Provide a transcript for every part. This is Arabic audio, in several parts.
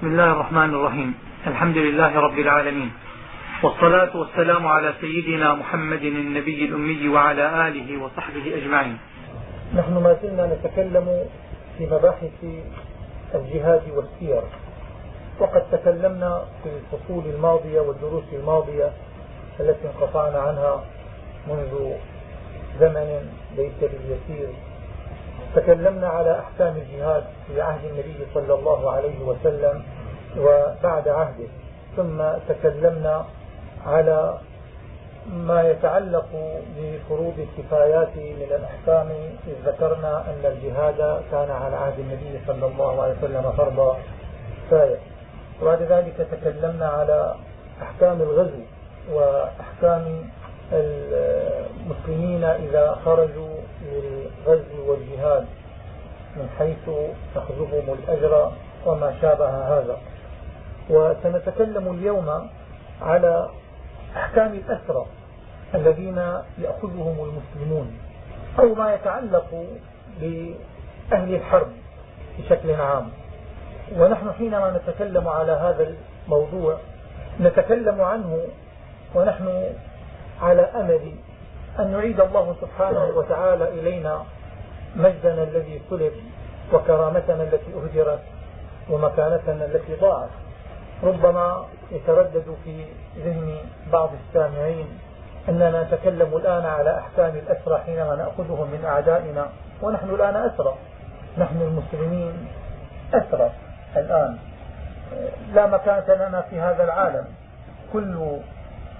بسم الله الرحمن الرحيم. الحمد لله رب العالمين. والصلاة والسلام على سيدنا محمد النبي الأمي وعلى آله وصحبه أجمعين. نحن ما زلنا نتكلم في مباحث الجهاد والسير. وقد تكلمنا في الفصول الماضية والدروس الماضية التي انقطعنا عنها منذ زمن ليس باليسير. تكلمنا على أحكام الجهاد في عهد النبي صلى الله عليه وسلم وبعد عهده. ثم تكلمنا على ما يتعلق بفروض الكفايات من الأحكام. إذ ذكرنا أن الجهاد كان على عهد النبي صلى الله عليه وسلم فرض كفاية. وبعد ذلك تكلمنا على أحكام الغزو وأحكام المسلمين إذا خرجوا للغزو والجهاد من حيث تخذهم الأجر وما شابه هذا. وسنتكلم اليوم على أحكام الأسرى الذين يأخذهم المسلمون أو ما يتعلق بأهل الحرب بشكل عام. ونحن حينما نتكلم على هذا الموضوع نتكلم عنه ونحن على أمل أن يعيد الله سبحانه وتعالى إلينا مجدنا الذي سلب وكرامتنا التي أهجرت ومكانتنا التي ضاعت. ربما يتردد في ذهن بعض السامعين أننا نتكلم الآن على أحكام الأسرى حينما نأخذهم من أعدائنا ونحن الآن أسرى. نحن المسلمين أسرى الآن. لا مكانة لنا في هذا العالم. كل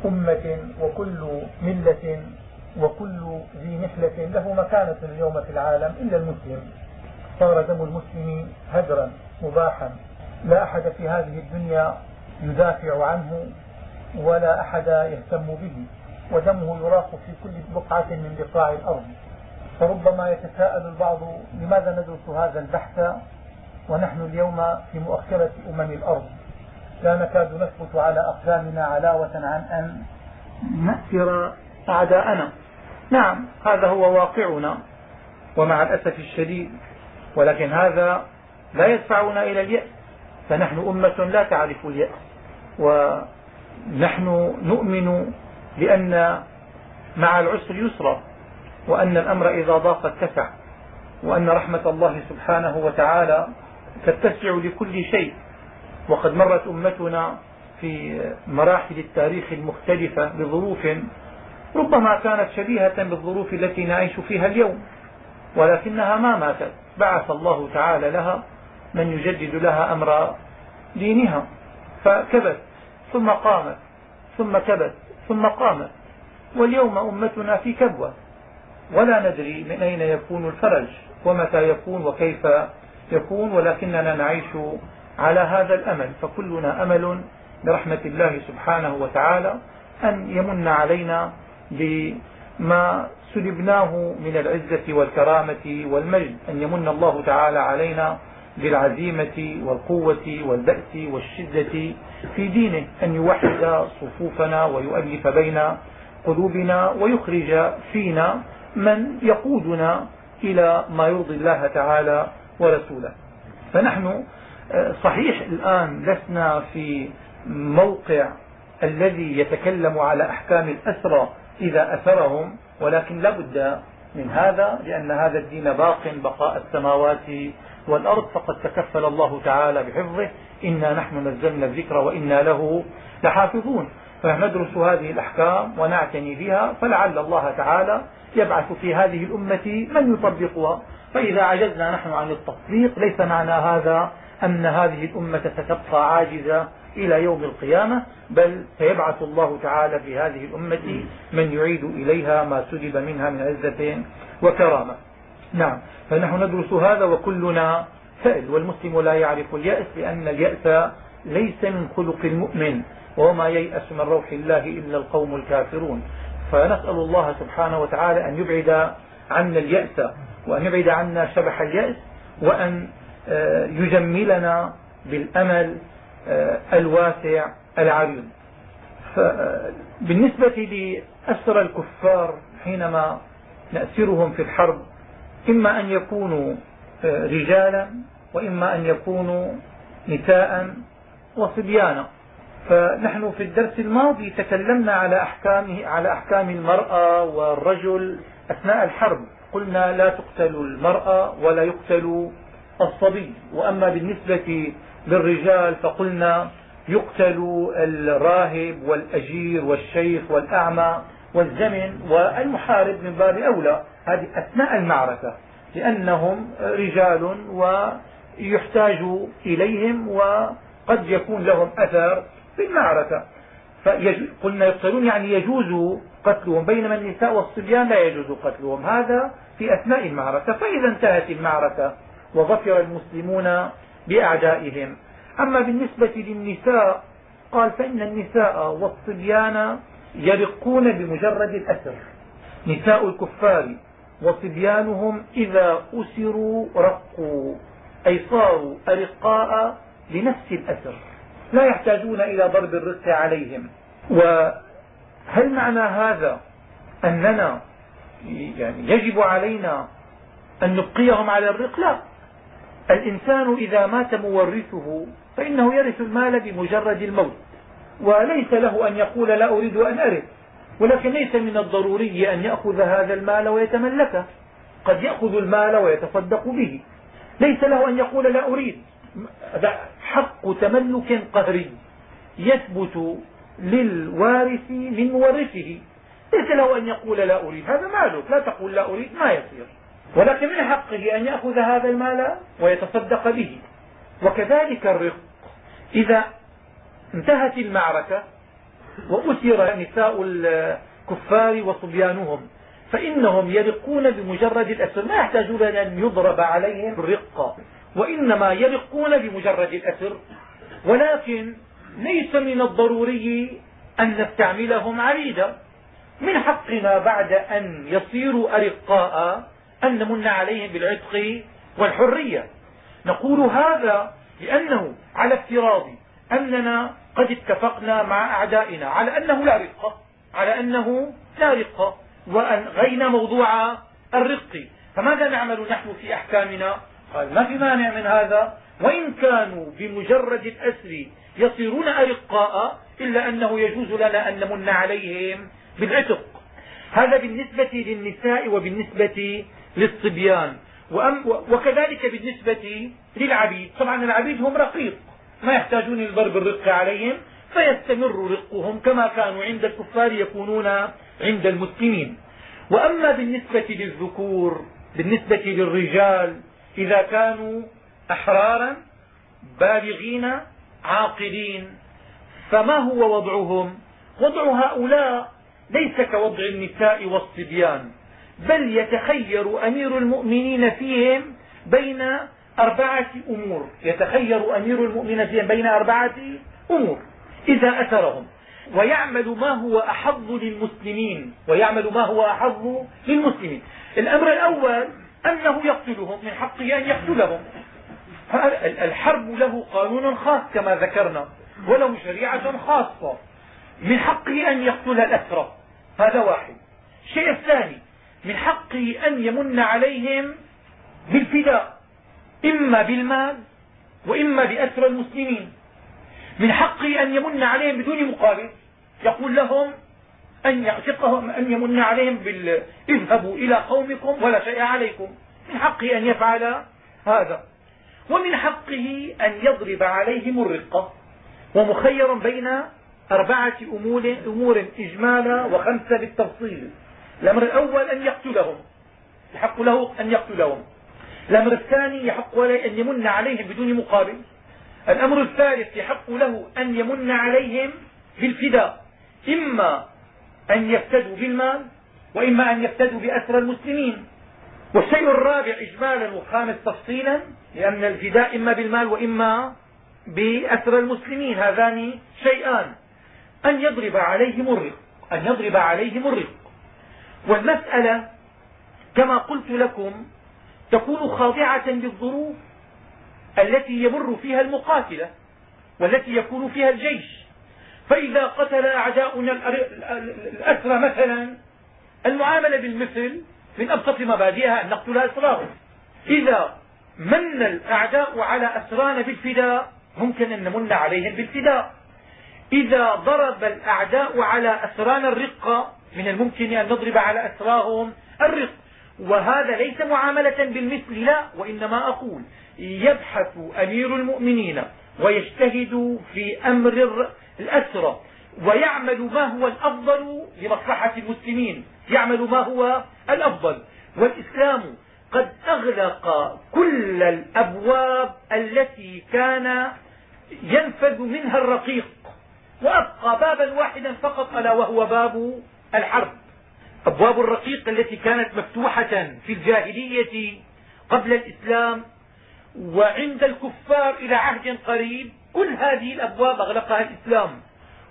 أمة وكل ملة وكل ذي نحلة له مكانة اليوم في العالم إلا المسلم. صار دم المسلم هدرا مباحا. لا أحد في هذه الدنيا يدافع عنه ولا أحد يهتم به ودمه يراق في كل بقعة من بقاع الأرض. فربما يتساءل البعض لماذا ندرس هذا البحث ونحن اليوم في مؤخرة أمم الأرض؟ لا نكاد نثبت على أقدامنا علاوة عن أن نأسر أعداءنا. نعم هذا هو واقعنا ومع الأسف الشديد ولكن هذا لا يدفعنا إلى اليأس. فنحن أمة لا تعرف اليأس. ونحن نؤمن بأن مع العسر يسرا وأن الأمر إذا ضاق اتسع وأن رحمة الله سبحانه وتعالى تتسع لكل شيء. وقد مرت أمتنا في مراحل التاريخ المختلفة بظروف ربما كانت شبيهة بالظروف التي نعيش فيها اليوم ولكنها ما ماتت. بعث الله تعالى لها من يجدد لها أمر دينها. فكبت ثم قامت ثم كبت ثم قامت. واليوم أمتنا في كبوة. ولا ندري من أين يكون الفرج ومتى يكون وكيف يكون ولكننا نعيش على هذا الأمل. فكلنا أمل برحمة الله سبحانه وتعالى أن يمن علينا بما سلبناه من العزة والكرامة والمجد. أن يمن الله تعالى علينا بالعزيمة والقوة والبأس والشدة في دينه أن يوحد صفوفنا ويؤلف بين قلوبنا ويخرج فينا من يقودنا إلى ما يرضي الله تعالى ورسوله. فنحن صحيح الآن لسنا في موقع الذي يتكلم على أحكام الأسرى إذا أثرهم ولكن لا بد من هذا لأن هذا الدين باق بقاء السماوات والأرض فقد تكفل الله تعالى بحفظه. إنا نحن نزلنا الذكر وإنا له لحافظون. فندرس هذه الأحكام ونعتني بها فلعل الله تعالى يبعث في هذه الأمة من يطبقها. فإذا عجزنا نحن عن التطبيق ليس معنى هذا أن هذه الأمة ستبقى عاجزة إلى يوم القيامة بل سيبعث الله تعالى في هذه الأمة من يعيد إليها ما سلب منها من عزة وكرامة. نعم. فنحن ندرس هذا وكلنا سائل والمسلم لا يعرف اليأس لأن اليأس ليس من خلق المؤمن وما ييأس من روح الله إلا القوم الكافرون. فنسأل الله سبحانه وتعالى أن يبعد عنا اليأس وأن يبعد عنا شبح اليأس وأن آه، يجملنا بالأمل آه، الواسع العريض. بالنسبة لأسر الكفار حينما نأسرهم في الحرب إما أن يكونوا آه، رجالا وإما أن يكونوا نساء وصبيانا. فنحن في الدرس الماضي تكلمنا على أحكام, على أحكام المرأة والرجل أثناء الحرب. قلنا لا تقتل المرأة ولا يقتل الصبي. وأما بالنسبة للرجال فقلنا يقتل الراهب والأجير والشيخ والأعمى والزمن والمحارب من باب أولى. هذه أثناء المعركة لأنهم رجال ويحتاج إليهم وقد يكون لهم أثر في المعركة. قلنا يقتلون يعني يجوز قتلهم بينما النساء والصبيان لا يجوز قتلهم. هذا في أثناء المعركة. فإذا انتهت المعركة وظفر المسلمون بأعدائهم. أما بالنسبة للنساء قال فإن النساء والصبيان يرقون بمجرد الأسر. نساء الكفار وصبيانهم إذا أسروا رقوا أي صاروا أرقاء لنفس الأسر لا يحتاجون إلى ضرب الرق عليهم. وهل معنى هذا أننا يعني يجب علينا أن نبقيهم على الرق؟ لا. الإنسان إذا مات مورثه فإنه يرث المال بمجرد الموت وليس له أن يقول لا أريد أن أرث. ولكن ليس من الضروري أن يأخذ هذا المال ويتملكه. قد يأخذ المال ويتصدق به. ليس له أن يقول لا أريد. حق تملك قهري يثبت للوارث من مورثه. ليس له أن يقول لا أريد. هذا مالك. لا تقول لا أريد ما يصير. ولكن من حقه أن يأخذ هذا المال ويتصدق به. وكذلك الرق. إذا انتهت المعركة وأسر نساء الكفار وصبيانهم فإنهم يرقون بمجرد الأسر ما يحتاجون أن يضرب عليهم الرقة وإنما يرقون بمجرد الأسر. ولكن ليس من الضروري أن نستعملهم عبيدا من حقنا بعد أن يصيروا أرقاء أن نمن عليهم بالعتق والحرية. نقول هذا لأنه على افتراض أننا قد اتفقنا مع أعدائنا. على أنه لا رقة على أنه لا رقة وألغينا موضوع الرق فماذا نعمل نحن في أحكامنا؟ قال ما في مانع من هذا. وإن كانوا بمجرد الأسر يصيرون أرقاء إلا أنه يجوز لنا أن نمن عليهم بالعتق. هذا بالنسبة للنساء وبالنسبة للصبيان. وكذلك بالنسبة للعبيد. طبعا العبيد هم رقيق. ما يحتاجون لضرب الرق عليهم فيستمر رقهم كما كانوا عند الكفار يكونون عند المسلمين. وأما بالنسبة للذكور بالنسبة للرجال إذا كانوا أحرارا بالغين عاقلين فما هو وضعهم؟ وضع هؤلاء ليس كوضع النساء والصبيان بل يتخير أمير المؤمنين فيهم بين أربعة أمور. يتخير أمير المؤمنين بين أربعة أمور. إذا أثرهم. ويعمل ما هو أحظ للمسلمين. ويعمل ما هو أحظ للمسلمين. الأمر الأول أنه يقتلهم. من حقه أن يقتلهم. الحرب له قانون خاص كما ذكرنا. وله شريعة خاصة. من حقه أن يقتل الأسرى هذا واحد. الشيء الثاني. من حقه أن يمن عليهم بالفداء. إما بالمال وإما بأسرى المسلمين. من حقه أن يمن عليهم بدون مقابل. يقول لهم أن يعتقهم أن يمن عليهم بال... اذهبوا إلى قومكم ولا شيء عليكم. من حقه أن يفعل هذا. ومن حقه أن يضرب عليهم الرقة. ومخير بين أربعة أمور, أمور إجمالا وخمسة بالتفصيل. الأمر الأول أن يقتلهم. يحق له أن يقتلهم. الأمر الثاني يحق له أن يمن عليهم بدون مقابل. الأمر الثالث يحق له أن يمن عليهم بالفداء. إما أن يفتدوا بالمال وإما أن يفتدوا بأسرى المسلمين. والشيء الرابع إجمالا وخامس تفصيلا لأن الفداء إما بالمال وإما بأسرى المسلمين. هذان شيئان. أن يضرب عليهم الرق. أن يضرب عليهم الرق. والمسألة كما قلت لكم تكون خاضعة للظروف التي يمر فيها المقاتلة والتي يكون فيها الجيش. فإذا قتل أعداؤنا الأسرى مثلا المعاملة بالمثل من أبسط مبادئها أن نقتل أسراهم إذا من الأعداء على أسرانا بالفداء ممكن أن نمن عليهم بالفداء. إذا ضرب الأعداء على أسرانا الرقة من الممكن أن نضرب على أسراهم الرق وهذا ليس معاملة بالمثل لا وإنما أقول يبحث أمير المؤمنين ويجتهد في أمر الأسرى ويعمل ما هو الأفضل لمصلحة المسلمين. يعمل ما هو الأفضل. والإسلام قد أغلق كل الأبواب التي كان ينفذ منها الرقيق وأبقى بابا واحدا فقط ألا وهو باب الحرب. أبواب الرقيق التي كانت مفتوحة في الجاهلية قبل الإسلام وعند الكفار إلى عهد قريب كل هذه الأبواب أغلقها الإسلام.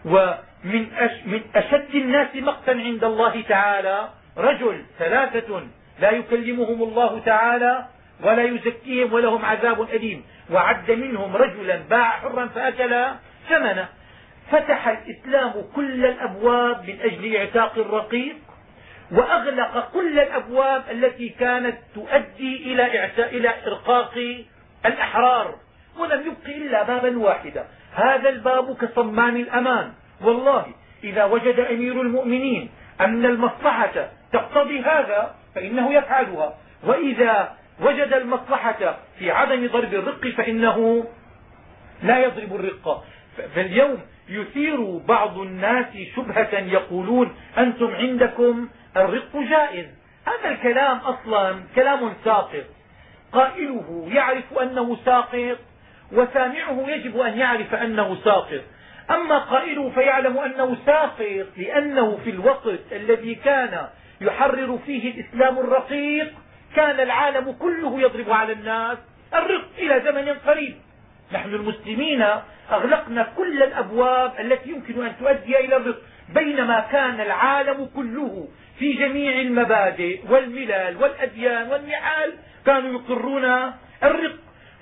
ومن من أشد الناس مقتا عند الله تعالى رجل ثلاثة لا يكلمهم الله تعالى ولا يزكيهم ولهم عذاب أليم. وعد منهم رجلا باع حرا فأكل ثمنه. فتح الإسلام كل الأبواب من أجل اعتاق الرقيق وأغلق كل الأبواب التي كانت تؤدي إلى, إلى إرقاق الأحرار ولم يبق إلا بابا واحدا. هذا الباب كصمام الأمان. والله إذا وجد أمير المؤمنين أن المصلحة تقتضي هذا فإنه يفعلها. وإذا وجد المصلحة في عدم ضرب الرق فإنه لا يضرب الرق. فاليوم يثير بعض الناس شبهة يقولون أنتم عندكم الرق جائز. هذا الكلام أصلا كلام ساقط. قائله يعرف أنه ساقط وسامعه يجب أن يعرف أنه ساقط. أما قائله فيعلم أنه ساقط لأنه في الوقت الذي كان يحرر فيه الإسلام الرقيق كان العالم كله يضرب على الناس. الرق إلى زمن قريب. نحن المسلمين أغلقنا كل الأبواب التي يمكن أن تؤدي إلى الرق. بينما كان العالم كله في جميع المبادئ والملل والأديان والنعال كانوا يقرون الرق.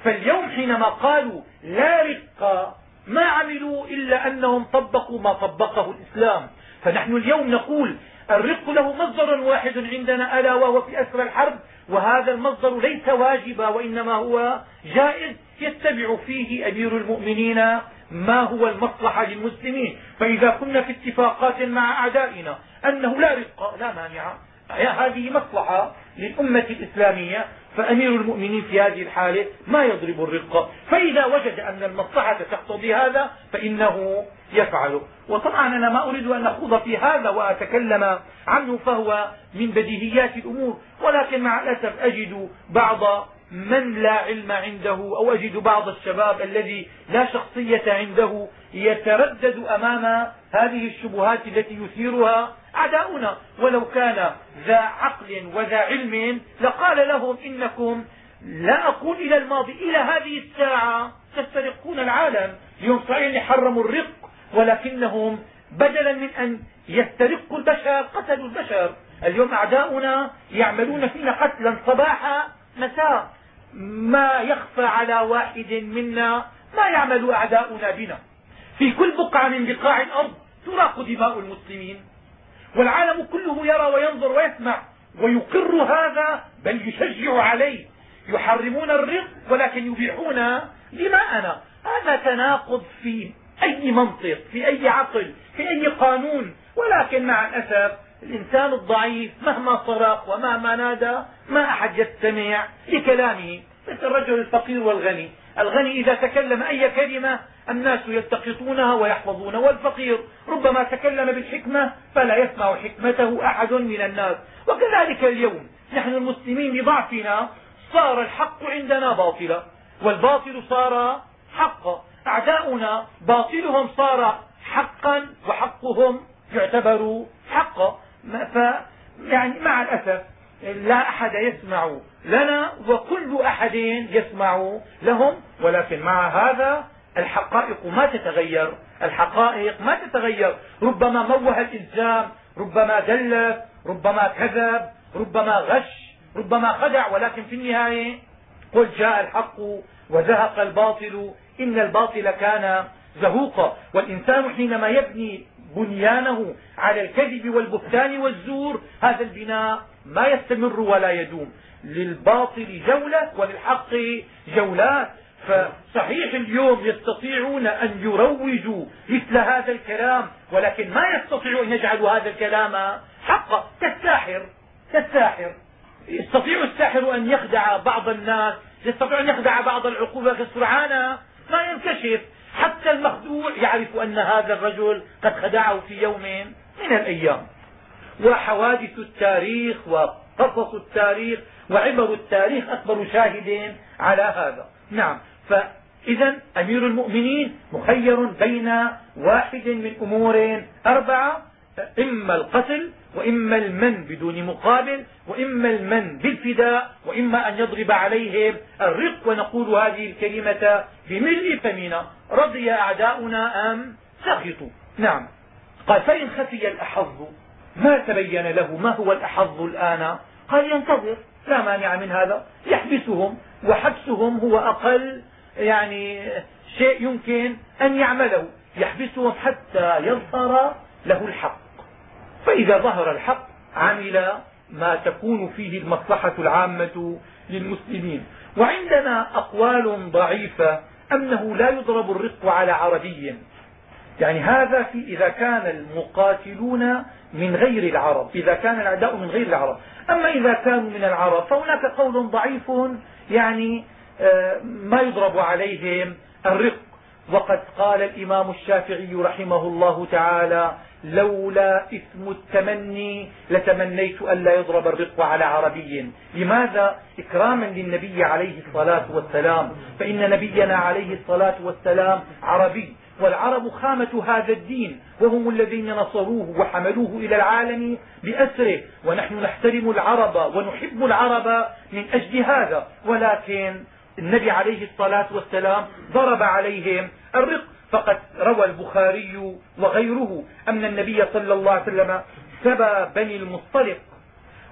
فاليوم حينما قالوا لا رق ما عملوا إلا أنهم طبقوا ما طبقه الإسلام. فنحن اليوم نقول الرق له مصدر واحد عندنا ألا وهو في أسر الحرب وهذا المصدر ليس واجبا وإنما هو جائز. يتبع فيه أمير المؤمنين ما هو المصلحة للمسلمين. فإذا كنا في اتفاقات مع أعدائنا أنه لا رق لا مانع. هذه مصلحة للأمة الإسلامية فأمير المؤمنين في هذه الحالة ما يضرب الرق فإذا وجد أن المصلحة تقتضي هذا فإنه يفعله وطبعا أنا ما أريد أن أخوض في هذا وأتكلم عنه فهو من بديهيات الأمور. ولكن مع الأسف أجد بعض من لا علم عنده أو أجد بعض الشباب الذي لا شخصية عنده يتردد أمام هذه الشبهات التي يثيرها أعداؤنا. ولو كان ذا عقل وذا علم لقال لهم إنكم لا أقول إلى الماضي إلى هذه الساعة تسترقون العالم. اليوم صحيح حرموا الرق ولكنهم بدلا من أن يسترقوا البشر قتلوا البشر. اليوم أعداؤنا يعملون فينا قتلا صباح مساء. ما يخفى على واحد منا ما يعمل أعداؤنا بنا. في كل بقعة من بقاع الأرض تراق دماء المسلمين. والعالم كله يرى وينظر ويسمع ويقر هذا بل يشجع عليه. يحرمون الرق ولكن يبيحون دماءنا. هذا تناقض في أي منطق في أي عقل في أي قانون. ولكن مع الأسف الإنسان الضعيف مهما صرخ ومهما نادى ما أحد يستمع لكلامه. مثل الرجل الفقير والغني. الغني إذا تكلم أي كلمة الناس يلتقطونها ويحفظونها والفقير ربما تكلم بالحكمة فلا يسمع حكمته أحد من الناس. وكذلك اليوم نحن المسلمين بضعفنا صار الحق عندنا باطلا والباطل صار حقا أعداؤنا باطلهم صار حقا وحقهم يعتبر حقا ف يعني مع الأسف لا أحد يسمع لنا وكل أحد يسمع لهم ولكن مع هذا الحقائق ما تتغير. الحقائق ما تتغير. ربما موه الإنسان ربما دلس ربما كذب ربما غش ربما خدع ولكن في النهاية قل جاء الحق وزهق الباطل. إن الباطل كان زهوقا. والإنسان حينما يبني بنيانه على الكذب والبهتان والزور هذا البناء ما يستمر ولا يدوم. للباطل جولة وللحق جولات. فصحيح اليوم يستطيعون أن يروجوا مثل هذا الكلام ولكن ما يستطيعوا أن يجعلوا هذا الكلام حقا. كالساحر. كالساحر. يستطيع الساحر أن يخدع بعض الناس يستطيع أن يخدع بعض العقول لكن سرعان ما ينكشف. حتى المخدوع يعرف أن هذا الرجل قد خدعه في يوم من الأيام. وحوادث التاريخ وقصص التاريخ وعبر التاريخ أكبر شاهد على هذا. نعم. فإذا أمير المؤمنين مخير بين واحد من أمور أربعة إما القتل وإما المن بدون مقابل وإما المن بالفداء وإما أن يضرب عليهم. الرق ونقول هذه الكلمة بملء فمنا رضي أعداؤنا أم سخطوا. نعم. قال فإن خفي الأحظ ما تبين له ما هو الأحظ الآن. قال ينتظر لا مانع من هذا. يحبسهم وحبسهم هو أقل يعني شيء يمكن أن يعمله. يحبسهم حتى يظهر له الحق. فإذا ظهر الحق عمل ما تكون فيه المصلحة العامة للمسلمين. وعندنا أقوال ضعيفة أنه لا يضرب الرق على عربي. يعني هذا في إذا كان المقاتلون من غير العرب إذا كان الأعداء من غير العرب. أما إذا كانوا من العرب فهناك قول ضعيف يعني آه، ما يضرب عليهم الرق. وقد قال الإمام الشافعي رحمه الله تعالى لولا إثم التمني لتمنيت ألا يضرب الرق على عربي لماذا؟ إكراما للنبي عليه الصلاة والسلام. فإن نبينا عليه الصلاة والسلام عربي. والعرب خامة هذا الدين وهم الذين نصروه وحملوه إلى العالم بأسره. ونحن نحترم العرب ونحب العرب من أجل هذا. ولكن النبي عليه الصلاة والسلام ضرب عليهم الرق. فقد روى البخاري وغيره أن النبي صلى الله عليه وسلم سبى بني المصطلق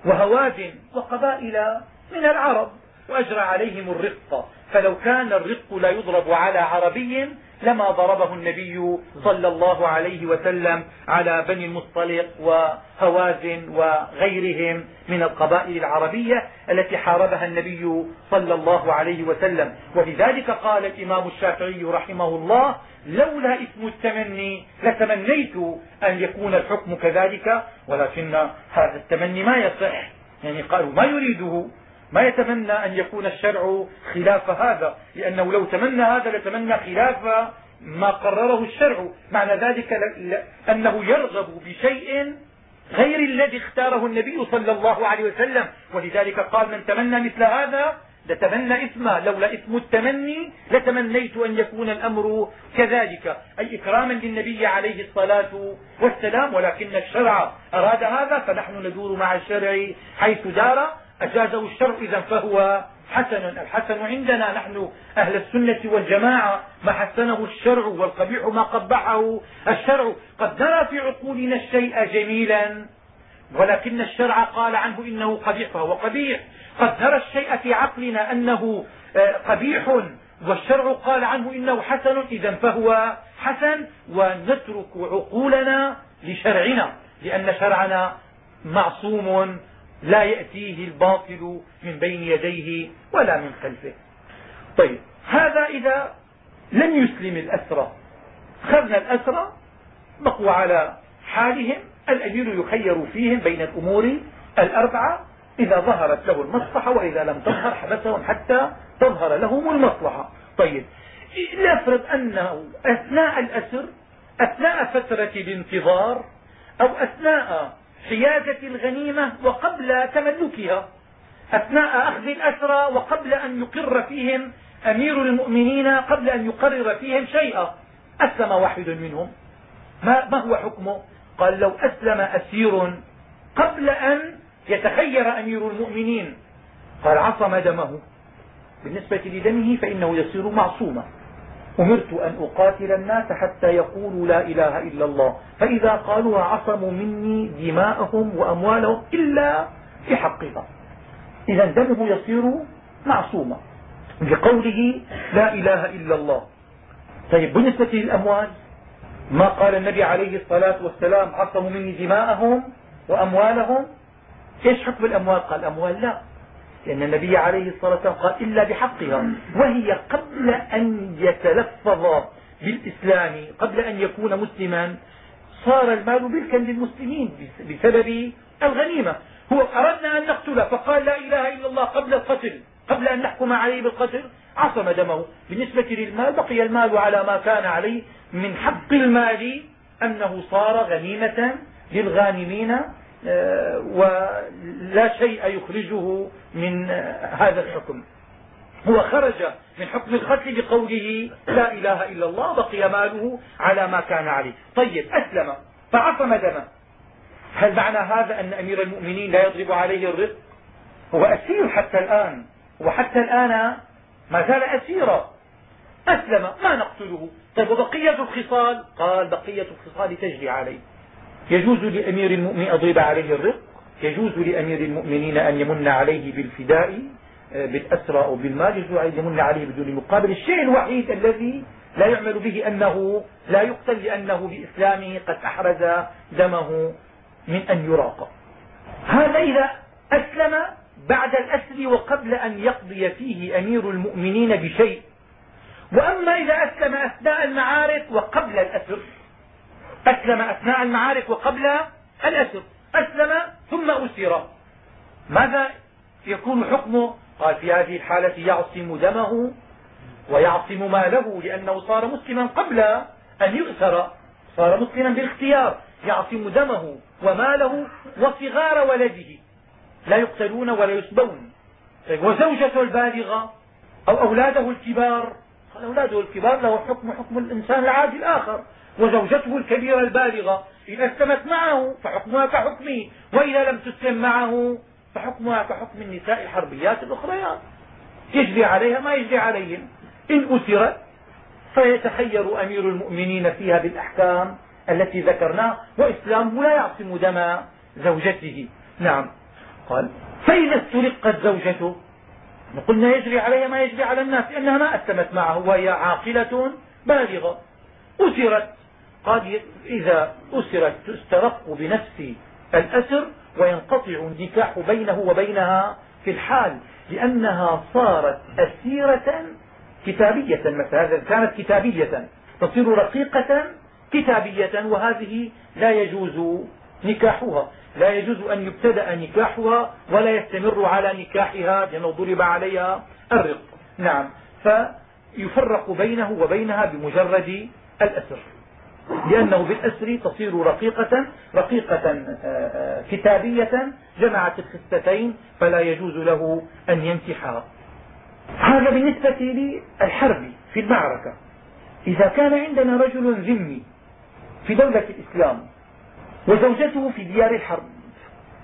وهوازن وقبائل من العرب. وأجرى عليهم الرق. فلو كان الرق لا يضرب على عربي لما ضربه النبي صلى الله عليه وسلم على بني المصطلق وهوازن وغيرهم من القبائل العربية التي حاربها النبي صلى الله عليه وسلم. ولذلك قال الإمام الشافعي رحمه الله لولا اسم التمني لتمنيت أن يكون الحكم كذلك ولكن هذا التمني ما يصح. يعني قالوا ما يريده. ما يتمنى أن يكون الشرع خلاف هذا لأنه لو تمنى هذا لتمنى خلاف ما قرره الشرع. معنى ذلك أنه يرغب بشيء غير الذي اختاره النبي صلى الله عليه وسلم. ولذلك قال من تمنى مثل هذا لتمنى اسما لولا اسم التمني لتمنيت أن يكون الأمر كذلك. أي إكراما للنبي عليه الصلاة والسلام ولكن الشرع أراد هذا فنحن ندور مع الشرع حيث دار. أجازه الشرع إذا فهو حسن الحسن عندنا. نحن أهل السنة والجماعة ما حسنه الشرع والقبيح ما قبحه الشرع. قد نرى في عقولنا الشيء جميلا ولكن الشرع قال عنه إنه قبيح فهو قبيح. قد نرى الشيء في عقلنا أنه آه، قبيح والشرع قال عنه إنه حسن إذا فهو حسن. ونترك عقولنا لشرعنا لأن شرعنا معصوم لا يأتيه الباطل من بين يديه ولا من خلفه. طيب هذا إذا لم يسلم الأسرى. خذنا الأسرى بقوا على حالهم الأمير يخير فيهم بين الأمور الأربعة. إذا ظهرت له المصلحة وإذا لم تظهر حبسهم حتى تظهر لهم المصلحة. طيب لنفرض أنه أثناء الأسر أثناء فترة الانتظار أو أثناء حيازة الغنيمة وقبل تملكها أثناء أخذ الأسرى وقبل أن يقر فيهم أمير المؤمنين قبل أن يقرر فيهم شيئا. أسلم واحد منهم. ما, ما هو حكمه؟ قال لو أسلم أسير قبل أن يتخير أمير المؤمنين. قال عصم دمه. بالنسبة لدمه فإنه يصير معصوما. أمرت أن أقاتل الناس حتى يقولوا لا إله إلا الله. فإذا قالوها عصموا مني دماءهم وأموالهم إلا بحقها إذا دمه يصير معصوما بقوله لا إله إلا الله. طيب بالنسبة للأموال ما قال النبي عليه الصلاة والسلام عصموا مني دماءهم وأموالهم؟ إيش حكم الأموال؟ قال الأموال لا. لأن النبي عليه الصلاة والسلام قال إلا بحقها وهي قبل أن يتلفظ بالإسلام قبل أن يكون مسلما صار المال ملكا للمسلمين بسبب الغنيمة. هو أردنا أن نقتله فقال لا إله إلا الله قبل القتل قبل أن نحكم عليه بالقتل عصم دمه. بالنسبة للمال بقي المال على ما كان عليه من حق المال أنه صار غنيمة للغانمين ولا شيء يخرجه من هذا الحكم. هو خرج من حكم القتل بقوله لا إله إلا الله بقي ماله على ما كان عليه. طيب أسلم فعصم دمه هل معنى هذا أن أمير المؤمنين لا يضرب عليه الرق هو أسير حتى الآن وحتى الآن ما زال أسيرا. أسلم ما نقتله؟ طيب وبقية الخصال؟ قال بقية الخصال تجري عليه. يجوز لأمير المؤمنين أضرب عليه الرق. يجوز لأمير المؤمنين أن يمن عليه بالفداء آه، بالأسرى أو بالمال. يجوز أن يمن عليه بدون مقابل. الشيء الوحيد الذي لا يعمل به أنه لا يقتل لأنه بإسلامه قد أحرز دمه من أن يراق. هذا إذا أسلم بعد الأسر وقبل أن يقضي فيه أمير المؤمنين بشيء. وأما إذا أسلم أثناء المعارك وقبل الأسر أسلم أثناء المعارك وقبل الأسر. أسلم ثم أسر. ماذا يكون حكمه قال في هذه الحالة يعصم دمه ويعصم ماله لأنه صار مسلما قبل أن يؤسر صار مسلما بالاختيار. يعصم دمه وماله وصغار ولده. لا يقتلون ولا يسبون. طيب وزوجته البالغة أو أولاده الكبار؟ قال أولاده الكبار له حكم حكم الإنسان العادي الآخر. وزوجته الكبيرة البالغة. إن أسلمت معه فحكمها كحكمه وإذا لم تسلم معه فحكمها كحكم النساء الحربيات الأخريات. يجري عليها ما يجري عليهم. إن أسرت فيتخير أمير المؤمنين فيها بالأحكام التي ذكرناها وإسلامه لا يعصم دم زوجته. نعم. قال فإذا استرقت زوجته قلنا يجري عليها ما يجري على الناس لأنها ما أسلمت معه وهي عاقلة بالغة. أسرت قال إذا أسرت تسترق بنفس الأسر وينقطع النكاح بينه وبينها في الحال لأنها صارت أسيرة كتابية مثلا كانت كتابية تصير رقيقة كتابية وهذه لا يجوز نكاحها لا يجوز أن يبتدأ نكاحها ولا يستمر على نكاحها لأنه ضرب عليها الرق. نعم فيفرق بينه وبينها بمجرد الأسر. لأنه بالأسر تصير رقيقة رقيقة آه، آه، كتابية جمعت الخستين فلا يجوز له أن ينكحها هذا بالنسبة للحرب في المعركة. إذا كان عندنا رجل ذمي في دولة الإسلام وزوجته في ديار الحرب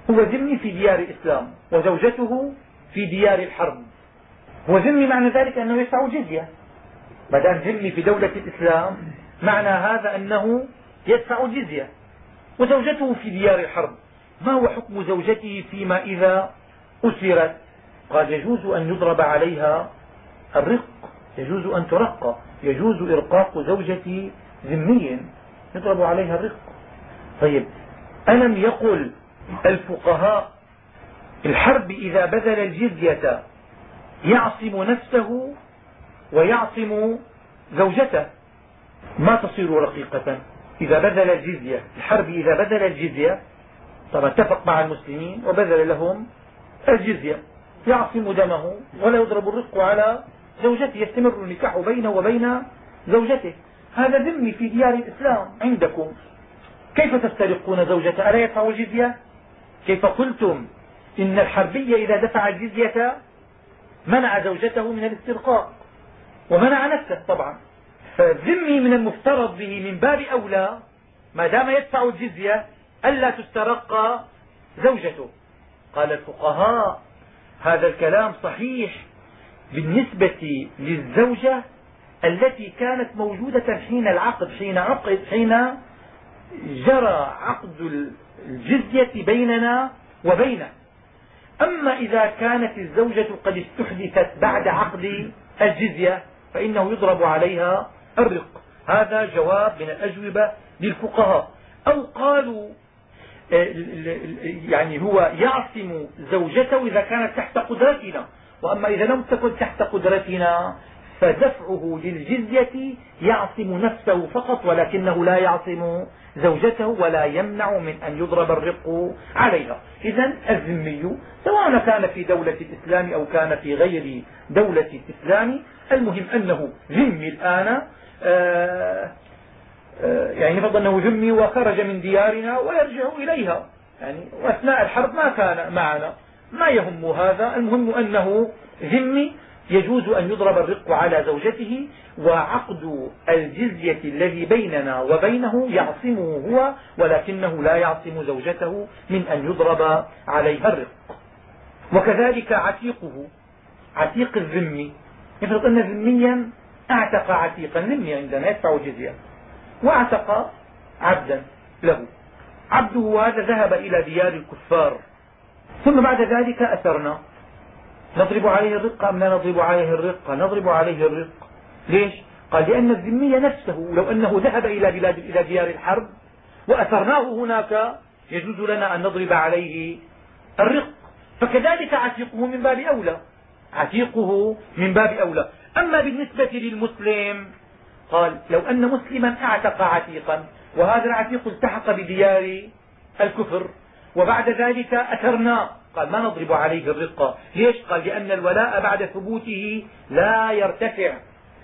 هو ذمي في ديار الإسلام وزوجته في ديار الحرب. هو ذمي معنى ذلك أنه يدفع جزية. ما دام ذمي في دولة الإسلام معنى هذا أنه يدفع الجزية وزوجته في ديار الحرب ما هو حكم زوجته فيما إذا أسرت؟ قال يجوز أن يضرب عليها الرق. يجوز أن ترق. يجوز إرقاق زوجة ذمي. يضرب عليها الرق. طيب ألم يقل الفقهاء الحرب إذا بذل الجزية يعصم نفسه ويعصم زوجته؟ ما تصير رقيقة. إذا بذل الجزية الحرب إذا بذل الجزية طبعا اتفق مع المسلمين وبذل لهم الجزية. يعصم دمه ولا يضرب الرق على زوجته. يستمر النكاح بينه وبين زوجته. هذا ذمي في ديار الإسلام عندكم. كيف تسترقون زوجته ألا يدفع الجزية؟ كيف قلتم إن الحربي إذا دفع الجزية منع زوجته من الاسترقاء ومنع نفسه طبعا. فالذمي من المفترض به من باب أولى ما دام يدفع الجزية ألا تسترق زوجته. قال الفقهاء هذا الكلام صحيح بالنسبة للزوجة التي كانت موجودة حين العقد حين عقد حين جرى عقد الجزية بيننا وبينه. أما إذا كانت الزوجة قد استحدثت بعد عقد الجزية فإنه يضرب عليها الرق هذا جواب من الأجوبة للفقهاء. أو قالوا يعني هو يعصم زوجته إذا كانت تحت قدرتنا. وأما إذا لم تكن تحت قدرتنا فدفعه للجزية يعصم نفسه فقط ولكنه لا يعصم زوجته ولا يمنع من أن يضرب الرق عليها. إذا الذمي سواء كان في دولة الإسلام أو كان في غير دولة الإسلام المهم أنه ذمي الآن آه، آه، يعني نفرض أنه ذمي وخرج من ديارنا ويرجع إليها. يعني وأثناء الحرب ما كان معنا. ما يهم هذا. المهم أنه ذمي يجوز أن يضرب الرق على زوجته وعقد الجزية الذي بيننا وبينه يعصمه هو ولكنه لا يعصم زوجته من أن يضرب عليها الرق. وكذلك عتيقه عتيق الذمي يفرض أن ذميا أعتق عتيقا ذمي عندنا يدفع جزية وأعتق عبدا له. عبده هذا ذهب إلى ديار الكفار. ثم بعد ذلك أثرنا. نضرب عليه الرق أم لا نضرب عليه الرق؟ نضرب عليه الرق. ليش؟ قال لأن الذمي نفسه لو أنه ذهب إلى بلاد إلى ديار الحرب وأثرناه هناك يجوز لنا أن نضرب عليه الرق. فكذلك عتيقه من باب أولى. عتيقه من باب أولى. أما بالنسبة للمسلم قال لو أن مسلما أعتق عتيقا وهذا العتيق التحق بديار الكفر وبعد ذلك أثرناه قال ما نضرب عليه الرقة ليش؟ قال لأن الولاء بعد ثبوته لا يرتفع.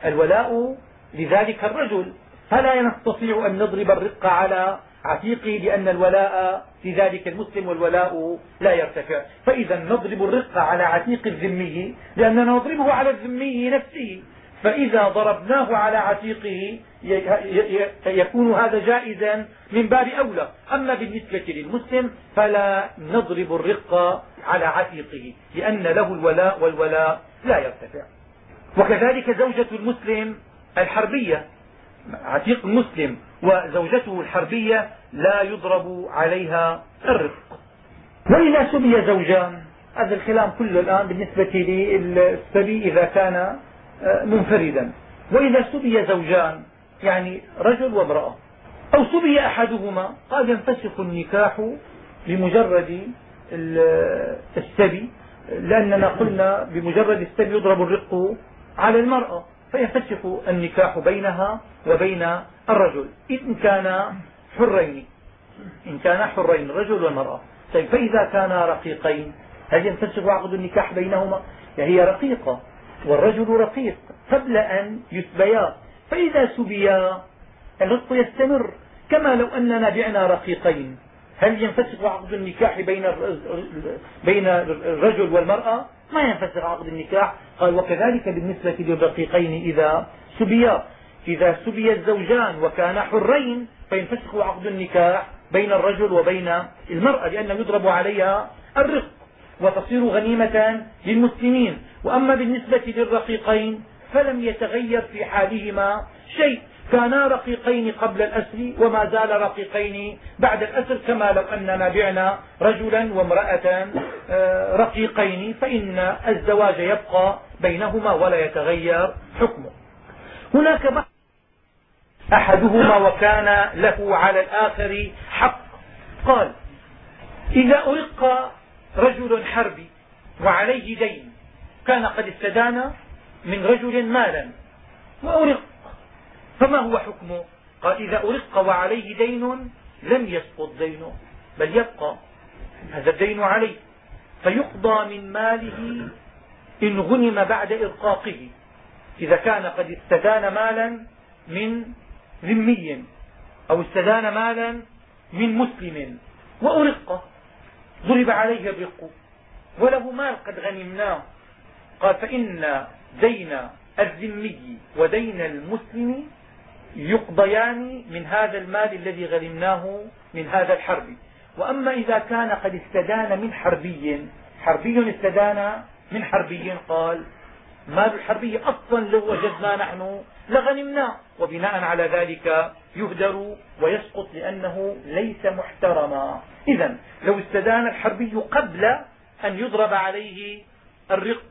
الولاء لذلك الرجل. فلا نستطيع أن نضرب الرقة على عتيقه لأن الولاء في ذلك المسلم والولاء لا يرتفع. فإذا نضرب الرقة على عتيق الذمي لأننا نضربه على الذمي نفسه. فإذا ضربناه على عتيقه يكون هذا جائزا من باب أولى. أما بالنسبة للمسلم فلا نضرب الرق على عتيقه لأن له الولاء والولاء لا يرتفع. وكذلك زوجة المسلم الحربية. عتيق المسلم وزوجته الحربية لا يضرب عليها الرق وإذا سمي زوجان هذا الكلام كله الآن بالنسبة للسبي إذا كان آه، منفردا. وإذا سبي زوجان يعني رجل وامرأة. أو سبي أحدهما قال ينفسخ النكاح بمجرد السبي لأننا قلنا بمجرد السبي يضرب الرق على المرأة. فينفسخ النكاح بينها وبين الرجل إن كان حرين إن كان حرين الرجل والمرأة. طيب فإذا كانا رقيقين هل ينفسخ عقد النكاح بينهما؟ هي رقيقة والرجل رقيق قبل أن يسبيا فإذا سبيا الرق يستمر. كما لو أننا بعنا رقيقين هل ينفسخ عقد النكاح بين بين الرجل والمرأة؟ ما ينفسخ عقد النكاح. قال وكذلك بالنسبة للرقيقين إذا سبيا إذا سبي الزوجان وكانا حرين فينفسخ عقد النكاح بين الرجل وبين المرأة لأنه يضرب عليها الرق وتصير غنيمة للمسلمين. وأما بالنسبة للرقيقين فلم يتغير في حالهما شيء. كانا رقيقين قبل الأسر وما زال رقيقين بعد الأسر كما لو أننا بعنا رجلا وامرأة آه، رقيقين فإن الزواج يبقى بينهما ولا يتغير حكمه. هناك أحدهما وكان له على الآخر حق. قال إذا أرق رجل حربي وعليه دين كان قد استدان من رجل مالا وأرق فما هو حكمه؟ قال إذا أرق وعليه دين لم يسقط دينه بل يبقى هذا الدين عليه. فيقضى من ماله إن غنم بعد إرقاقه إذا كان قد استدان مالا من ذمي أو استدان مالا من مسلم. وأرق ضرب عليه الرق وله مال قد غنمناه. قال فإن دين الذمي ودين المسلم يقضيان من هذا المال الذي غنمناه من هذا الحرب. وأما إذا كان قد استدان من حربي حربي استدان من حربي قال مال الحربي أصلا لو وجدنا نحن لغنمناه وبناء على ذلك يهدر ويسقط لأنه ليس محترما. إذا لو استدان الحربي قبل أن يضرب عليه الرق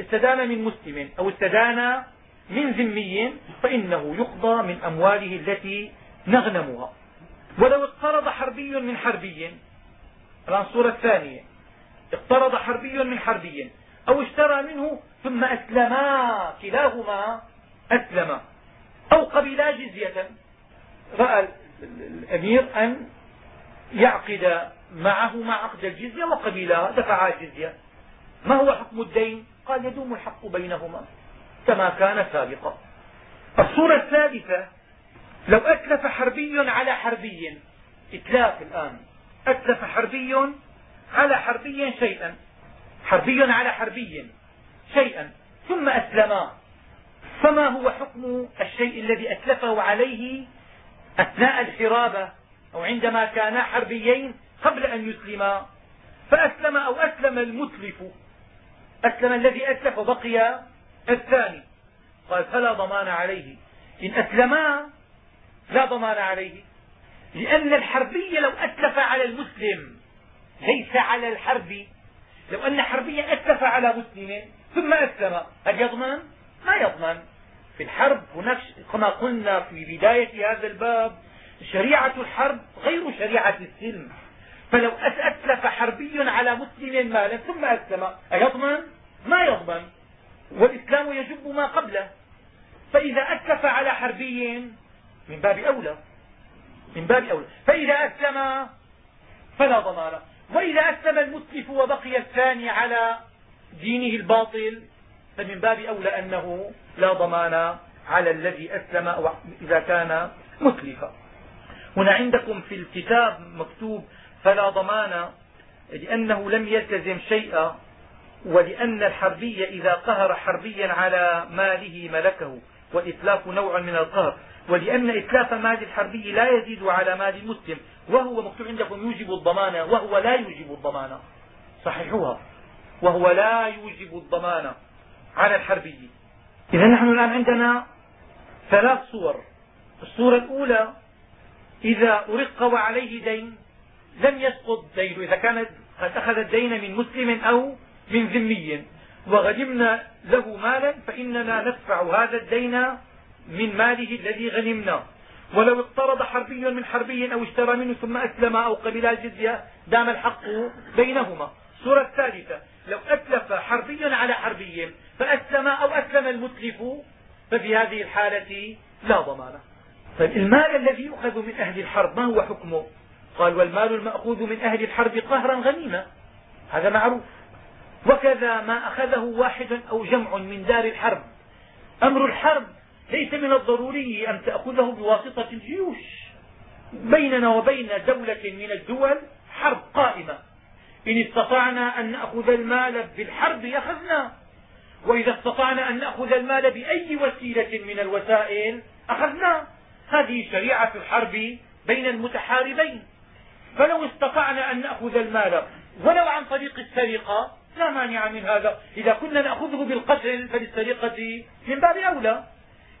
استدان من مسلم أو استدان من ذمي فإنه يقضى من أمواله التي نغنمها. ولو اقترض حربي من حربي. الآن الصورة الثانية اقترض حربي من حربي أو اشترى منه ثم أسلما كلاهما أسلما. أو قبلا جزية. رأى الأمير أن يعقد معه مع عقد الجزية وقبلا دفعا الجزية ما هو حكم الدين؟ قال يدوم الحق بينهما. كما كان سابقا. الصورة الثالثة لو أتلف حربي على حربي إتلاف الآن. أتلف حربي على حربي شيئا. حربي على حربي شيئا. ثم أسلما. فما هو حكم الشيء الذي أتلفه عليه أثناء الحرابة؟ أو عندما كانا حربيين قبل أن يسلما. فأسلم أو أسلم المتلف. أسلم الذي أتلف وبقي الثاني. قال فلا ضمان عليه. إن أسلما لا ضمان عليه. لأن الحربي لو أتلف على المسلم ليس على الحرب. لو أن حربيا أتلف على مسلم ثم أسلم هل يضمن ما يضمن في الحرب هناك كما قلنا في بداية هذا الباب شريعة الحرب غير شريعة السلم. فلو أتلف حربي على مسلم مالا ثم أسلم أيضمن ما يضمن والإسلام يجب ما قبله. فإذا أتلف على حربي من باب أولى. من باب أولى. فإذا أسلم فلا ضمان وإذا أسلم المتلف وبقي الثاني على دينه الباطل فمن باب أولى أنه لا ضمان على الذي أسلم إذا كان متلفا هنا عندكم في الكتاب مكتوب فلا ضمان لأنه لم يلتزم شيئا ولأن الحربي إذا قهر حربيا على ماله ملكه والإتلاف نوع من القهر. ولأن إتلاف مال الحربي لا يزيد على مال المسلم. وهو مكتوب عندكم يوجب الضمان وهو لا يوجب الضمان صححوها وهو لا يوجب الضمان على الحربي. إذا نحن الآن عندنا ثلاث صور. الصورة الأولى إذا أرق وعليه دين لم يسقط دينه. إذا كان قد أخذ الدين من مسلم أو من ذمي وغنمنا له مالا فإننا ندفع هذا الدين من ماله الذي غنمناه ولو اقترض حربي من حربي أو اشترى منه ثم أسلم أو قبل الجزية دام الحق بينهما. الصورة الثالثة لو أتلف حربي على حربي فأسلم أو أسلم المتلف ففي هذه الحالة لا ضمان. طيب المال الذي يؤخذ من أهل الحرب ما هو حكمه؟ قال والمال المأخوذ من أهل الحرب قهرا غنيمة هذا معروف. وكذا ما أخذه واحد أو جمع من دار الحرب. أمر الحرب ليس من الضروري أن تأخذه بواسطة الجيوش. بيننا وبين دولة من الدول حرب قائمة. إن استطعنا أن نأخذ المال بالحرب أخذنا. وإذا استطعنا أن نأخذ المال بأي وسيلة من الوسائل أخذناه هذه شريعة الحرب بين المتحاربين. فلو استطعنا أن نأخذ المال ولو عن طريق السرقة لا مانع من هذا. إذا كنا نأخذه بالقتل فللسرقة من باب أولى.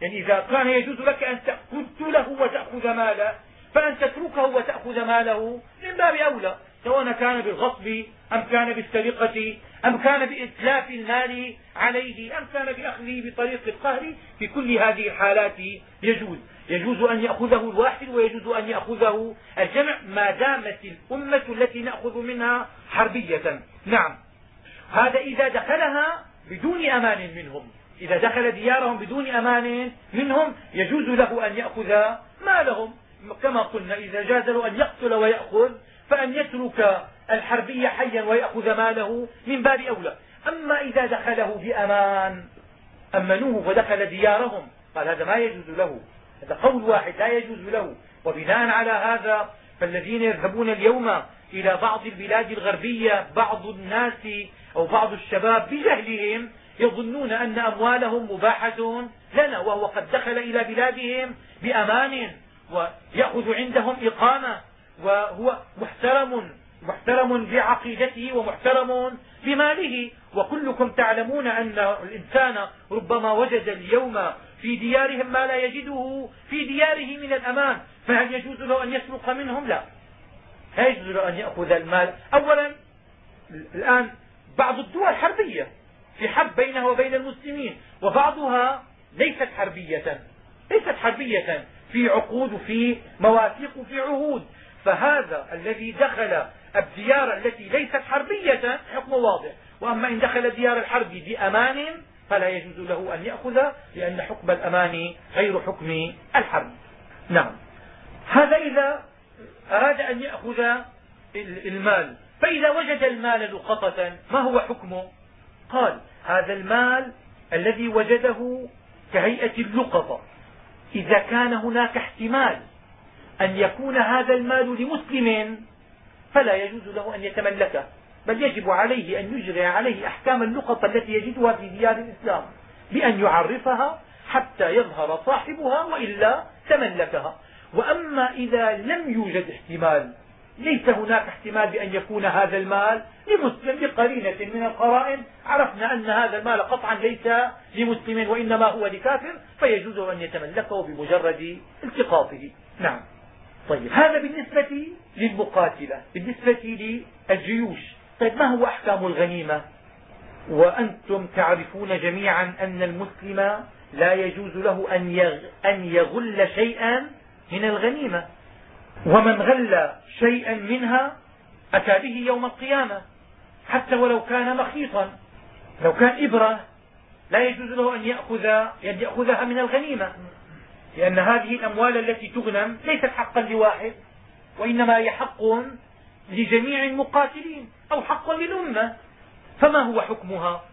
يعني إذا كان يجوز لك أن تقتله وتأخذ ماله فأن تتركه وتأخذ ماله من باب أولى. سواء كان بالغصب أم كان بالسرقة أم كان بإتلاف المال عليه أم كان بأخذه بطريق القهر. في كل هذه الحالات يجوز. يجوز أن يأخذه الواحد ويجوز أن يأخذه الجمع ما دامت الأمة التي نأخذ منها حربية. نعم. هذا إذا دخلها بدون أمان منهم. إذا دخل ديارهم بدون أمان منهم يجوز له أن يأخذ مالهم. كما قلنا إذا جاز أن يقتل ويأخذ فأن يترك الحربي حيا ويأخذ ماله من باب أولى. أما إذا دخله بأمان أمنوه فدخل ديارهم قال هذا ما يجوز له. هذا قول واحد لا يجوز له. وبناء على هذا فالذين يذهبون اليوم إلى بعض البلاد الغربية بعض الناس أو بعض الشباب بجهلهم يظنون أن أموالهم مباحة لنا وهو قد دخل إلى بلادهم بأمان ويأخذ عندهم إقامة وهو محترم محترم بعقيدته ومحترم بماله. وكلكم تعلمون أن الإنسان ربما وجد اليوم في ديارهم ما لا يجده في دياره من الأمان. فهل يجوز له أن يسرق منهم؟ لا. لا يجوز له أن يأخذ المال. أولا الآن بعض الدول حربية في حرب بينها وبين المسلمين وبعضها ليست حربية ليست حربية في عقود وفي مواثيق وفي عهود. فهذا الذي دخل الديار التي ليست حربية حكم واضح. وأما إن دخل ديار الحرب بأمان فلا يجوز له أن يأخذ لأن حكم الأمان غير حكم الحرب. نعم. هذا إذا أراد أن يأخذ المال. فإذا وجد المال لقطة ما هو حكمه؟ قال هذا المال الذي وجده كهيئة اللقطة إذا كان هناك احتمال أن يكون هذا المال لمسلم فلا يجوز له أن يتملكه. بل يجب عليه أن يجري عليه أحكام اللقطة التي يجدها في ديار الإسلام بأن يعرفها حتى يظهر صاحبها وإلا تملكها. وأما إذا لم يوجد احتمال ليس هناك احتمال بأن يكون هذا المال لمسلم بقرينة من القرائن. عرفنا أن هذا المال قطعا ليس لمسلم وإنما هو لكافر فيجوز أن يتملكه بمجرد التقاطه. نعم. طيب هذا بالنسبة للمقاتلة بالنسبة للجيوش. طيب ما هو أحكام الغنيمة؟ وأنتم تعرفون جميعا أن المسلم لا يجوز له أن يغل شيئا من الغنيمة. ومن غل شيئا منها أتى به يوم القيامة. حتى ولو كان مخيطا لو كان إبرة لا يجوز له أن يأخذ أن يأخذها من الغنيمة. لأن هذه الأموال التي تغنم ليست حقا لواحد وإنما هي حق لجميع المقاتلين أو حق للأمة. فما هو حكمها؟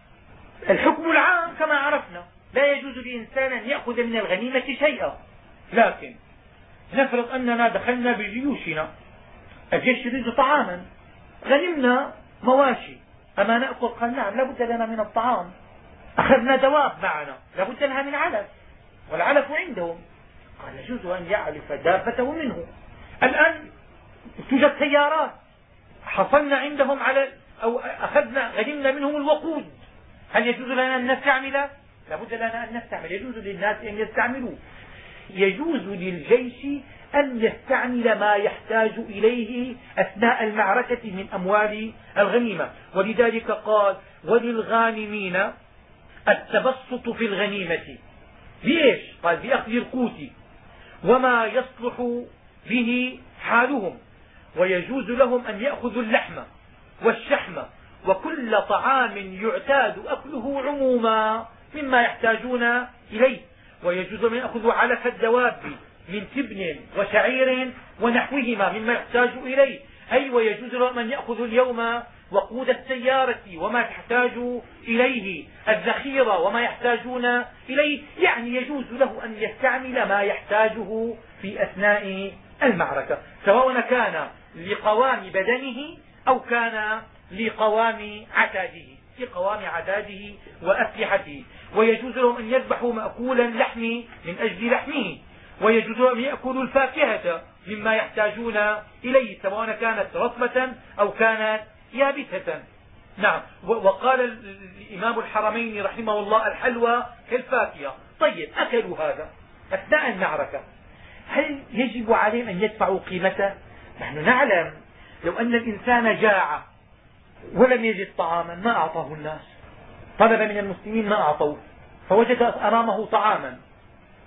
الحكم العام كما عرفنا. لا يجوز لإنسان أن يأخذ من الغنيمة شيئا. لكن نفرض أننا دخلنا بجيوشنا. الجيش يريد طعاما. غنمنا مواشي. أما نأكل؟ قال نعم لابد لنا من الطعام. أخذنا دواب معنا. لابد لها من علف. والعلف عندهم. قال يجوز أن يعلف دابته منه. الآن توجد سيارات حصلنا عندهم على أو أخذنا غنمنا منهم الوقود. هل يجوز لنا أن نستعمل لابد لنا أن نستعمل. يجوز للناس أن يستعملوا يجوز للجيش أن يستعمل ما يحتاج إليه أثناء المعركة من أموال الغنيمة. ولذلك قال وللغانمين التبسط في الغنيمة بإيش قال بأخذ القوت وما يصلح به حالهم ويجوز لهم أن يأخذوا اللحم والشحم وكل طعام يعتاد أكله عموما مما يحتاجون إليه ويجوز من يأخذ علف الدواب من تبن وشعير ونحوهما مما يحتاج إليه. أي ويجوز له من يأخذ اليوم وقود السيارة وما تحتاج إليه الذخيرة وما يحتاجون إليه. يعني يجوز له أن يستعمل ما يحتاجه في أثناء المعركة سواء كان لقوام بدنه أو كان لقوام عتاده. لقوام عتاده وأسلحته. ويجوز لهم أن يذبحوا مأكول اللحم من أجل لحمه. ويجوز لهم أن يأكلوا الفاكهة مما يحتاجون إليه سواء كانت رطبة أو كانت يابسة. نعم. وقال الإمام الحرمين رحمه الله الحلوى كالفاكهة. طيب أكلوا هذا. أثناء المعركة هل يجب عليهم أن يدفعوا قيمته؟ نحن نعلم. لو أن الإنسان جاع ولم يجد طعاما ما أعطاه الناس. طلب من المسلمين ما أعطوه. فوجد أمامه طعاما.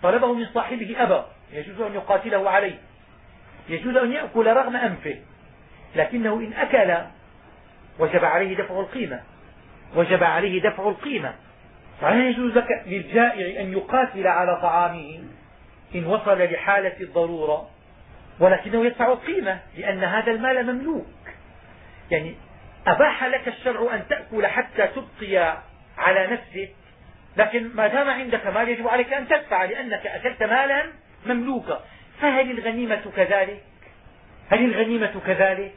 طلبه من صاحبه أبى يجوز أن يقاتله عليه. يجوز أن يأكل رغم أنفه. لكنه إن أكل وجب عليه دفع القيمة. وجب عليه دفع القيمة. فلا يجوز للجائع أن يقاتل على طعامه إن وصل لحالة الضرورة؟ ولكنه يدفع القيمة لأن هذا المال مملوك. يعني أباح لك الشرع أن تأكل حتى تبقي على نفسك لكن ما دام عندك مال يجب عليك أن تدفع لأنك أكلت مالا مملوكا. فهل الغنيمة كذلك؟ هل الغنيمة كذلك؟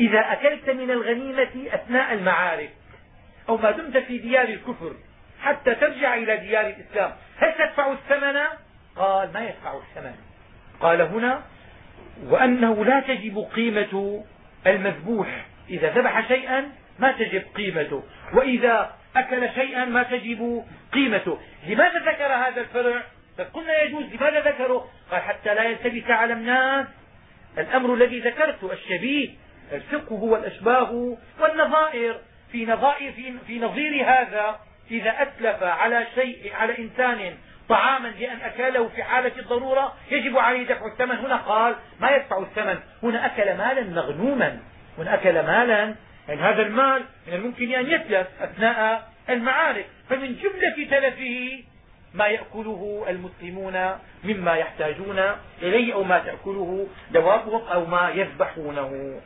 إذا أكلت من الغنيمة أثناء المعارك أو ما دمت في ديار الكفر حتى ترجع إلى ديار الإسلام هل تدفع الثمن؟ قال ما يدفع الثمن. قال هنا وأنه لا تجب قيمة المذبوح إذا ذبح شيئا ما تجب قيمته وإذا أكل شيئا ما تجب قيمته. لماذا ذكر هذا الفرع؟ قلنا يجوز لماذا ذكره؟ قال حتى لا يلتبس على الناس. الأمر الذي ذكرته الشبيه الفقه هو الأشباه والنظائر. في, نظائر في نظير هذا إذا أتلف على شيء على إنسان طعاما لأن أكله في حالة الضرورة يجب عليه دفع الثمن. هنا قال ما يدفع الثمن؟ هنا أكل مالا مغنوما. من أكل مالا يعني هذا المال من الممكن أن يتلف أثناء المعارك. فمن جملة تلفه ما يأكله المسلمون مما يحتاجون إليه أو ما تأكله دوابهم أو ما يذبحونه.